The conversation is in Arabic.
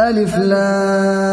ألف لام.